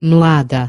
melada.